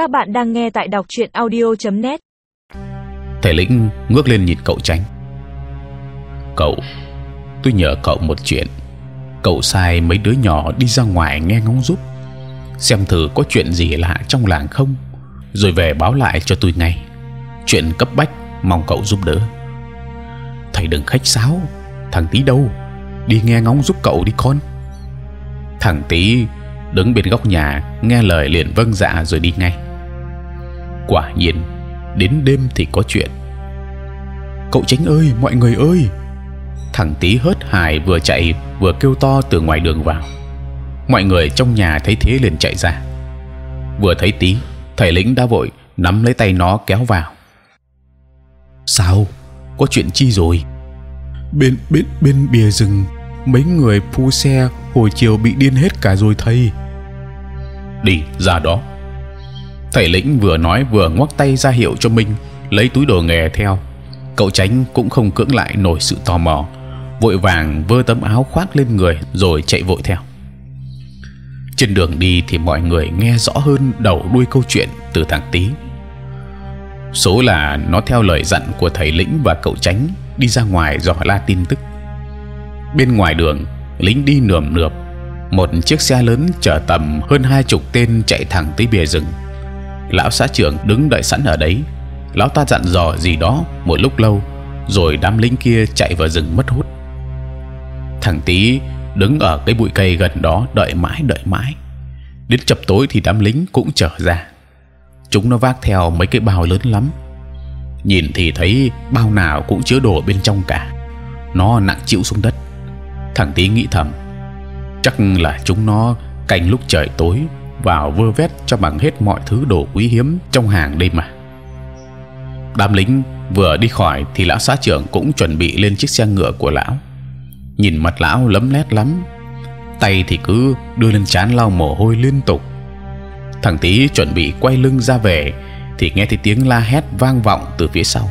Các bạn đang nghe tại đọc truyện audio.net. Thầy lĩnh ngước lên nhìn cậu tránh. Cậu, tôi nhờ cậu một chuyện. Cậu sai mấy đứa nhỏ đi ra ngoài nghe ngóng giúp, xem thử có chuyện gì lạ trong làng không, rồi về báo lại cho tôi ngay. Chuyện cấp bách, mong cậu giúp đỡ. Thầy đừng khách sáo, thằng tí đâu, đi nghe ngóng giúp cậu đi con. Thằng tí đứng bên góc nhà nghe lời liền vâng dạ rồi đi ngay. Quả nhiên đến đêm thì có chuyện. Cậu tránh ơi, mọi người ơi! Thằng tí hớt hải vừa chạy vừa kêu to từ ngoài đường vào. Mọi người trong nhà thấy thế liền chạy ra. Vừa thấy tí, thầy lĩnh đã vội nắm lấy tay nó kéo vào. Sao? Có chuyện chi rồi? Bên bên bên bìa rừng mấy người phu xe hồi chiều bị điên hết cả rồi thầy. Đi ra đó. Thầy lĩnh vừa nói vừa ngoắc tay ra hiệu cho Minh lấy túi đồ nghề theo. Cậu tránh cũng không cưỡng lại nổi sự tò mò, vội vàng vơ tấm áo khoác lên người rồi chạy vội theo. Trên đường đi thì mọi người nghe rõ hơn đầu đuôi câu chuyện từ thằng tí. Số là nó theo lời dặn của thầy lĩnh và cậu tránh đi ra ngoài dò la tin tức. Bên ngoài đường lính đi nườm nượp một chiếc xe lớn chở tầm hơn hai chục tên chạy thẳng tới bìa rừng lão xã trưởng đứng đợi sẵn ở đấy. Lão ta dặn dò gì đó một lúc lâu, rồi đám lính kia chạy vào rừng mất hút. Thằng tí đứng ở cái bụi cây gần đó đợi mãi đợi mãi. Đến chập tối thì đám lính cũng trở ra. Chúng nó vác theo mấy cái bao lớn lắm. Nhìn thì thấy bao nào cũng chứa đồ bên trong cả. Nó nặng chịu xuống đất. Thằng tí nghĩ thầm, chắc là chúng nó canh lúc trời tối vào vơ vét cho bằng hết mọi thứ đồ quý hiếm trong hàng đây mà. Đám lính vừa đi khỏi thì lão xã trưởng cũng chuẩn bị lên chiếc xe ngựa của lão. Nhìn mặt lão lấm lét lắm, tay thì cứ đưa lên chán lau mồ hôi liên tục. Thằng tí chuẩn bị quay lưng ra về thì nghe thấy tiếng la hét vang vọng từ phía sau.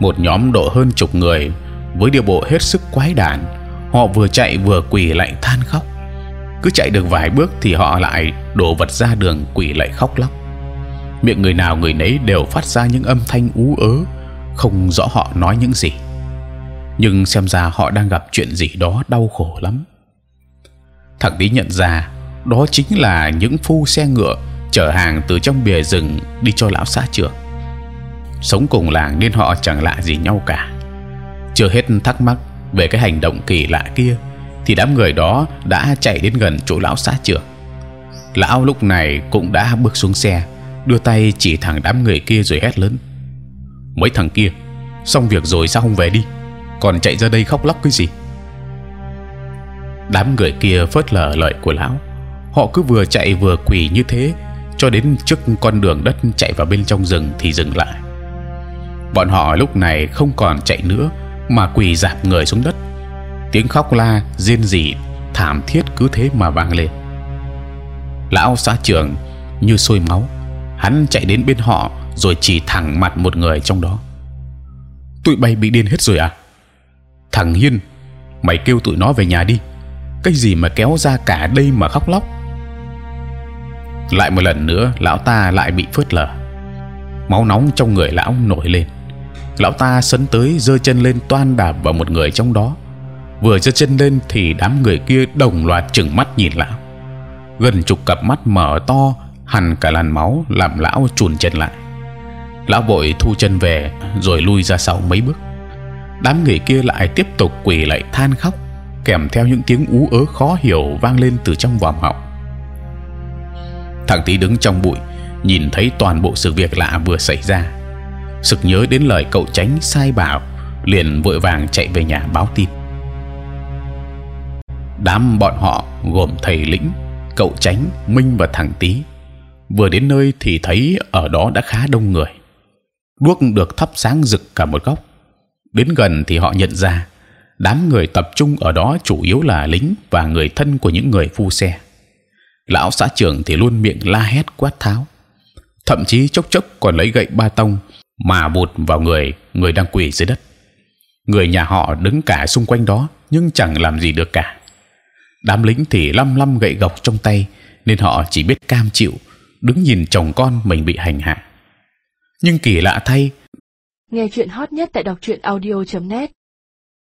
Một nhóm độ hơn chục người với điệu bộ hết sức quái đản, họ vừa chạy vừa quỳ lại than khóc cứ chạy được vài bước thì họ lại đổ vật ra đường quỳ lại khóc lóc. Miệng người nào người nấy đều phát ra những âm thanh ú ớ, không rõ họ nói những gì. Nhưng xem ra họ đang gặp chuyện gì đó đau khổ lắm. Thằng tí nhận ra, đó chính là những phu xe ngựa chở hàng từ trong bìa rừng đi cho lão xã trưởng sống cùng làng nên họ chẳng lạ gì nhau cả. Chưa hết thắc mắc về cái hành động kỳ lạ kia thì đám người đó đã chạy đến gần chỗ lão xã trưởng. Lão lúc này cũng đã bước xuống xe, đưa tay chỉ thẳng đám người kia rồi hét lớn. Mấy thằng kia, xong việc rồi sao không về đi? Còn chạy ra đây khóc lóc cái gì? Đám người kia phớt lờ lời của lão. Họ cứ vừa chạy vừa quỳ như thế, cho đến trước con đường đất chạy vào bên trong rừng thì dừng lại. Bọn họ lúc này không còn chạy nữa, mà quỳ dạp người xuống đất tiếng khóc la, rên rỉ, thảm thiết cứ thế mà vang lên. Lão xã trưởng như sôi máu, hắn chạy đến bên họ rồi chỉ thẳng mặt một người trong đó. Tụi bay bị điên hết rồi à? Thằng hiên, mày kêu tụi nó về nhà đi. Cái gì mà kéo ra cả đây mà khóc lóc? Lại một lần nữa, lão ta lại bị phớt lờ. Máu nóng trong người lão nổi lên. Lão ta sấn tới giơ chân lên toan đạp vào một người trong đó vừa giơ chân lên thì đám người kia đồng loạt chừng mắt nhìn lão. Gần chục cặp mắt mở to hằn cả làn máu làm lão chùn chân lại. Lão vội thu chân về, rồi lui ra sau mấy bước. Đám người kia lại tiếp tục quỳ lại than khóc, kèm theo những tiếng ú ớ khó hiểu vang lên từ trong vòm họng. Thằng tí đứng trong bụi, nhìn thấy toàn bộ sự việc lạ vừa xảy ra. Sực nhớ đến lời cậu tránh sai bảo, liền vội vàng chạy về nhà báo tin đám bọn họ gồm thầy lĩnh, cậu tránh minh và thằng tý. Vừa đến nơi thì thấy ở đó đã khá đông người. Đuốc được thắp sáng rực cả một góc. Đến gần thì họ nhận ra, đám người tập trung ở đó chủ yếu là lính và người thân của những người phu xe. Lão xã trưởng thì luôn miệng la hét quát tháo. Thậm chí chốc chốc còn lấy gậy ba tông mà bột vào người người đang quỳ dưới đất. Người nhà họ đứng cả xung quanh đó nhưng chẳng làm gì được cả đám lính thì lăm lăm gậy gộc trong tay, nên họ chỉ biết cam chịu, đứng nhìn chồng con mình bị hành hạ. Nhưng kỳ lạ thay, Nghe chuyện hot nhất tại đọc truyện audio.net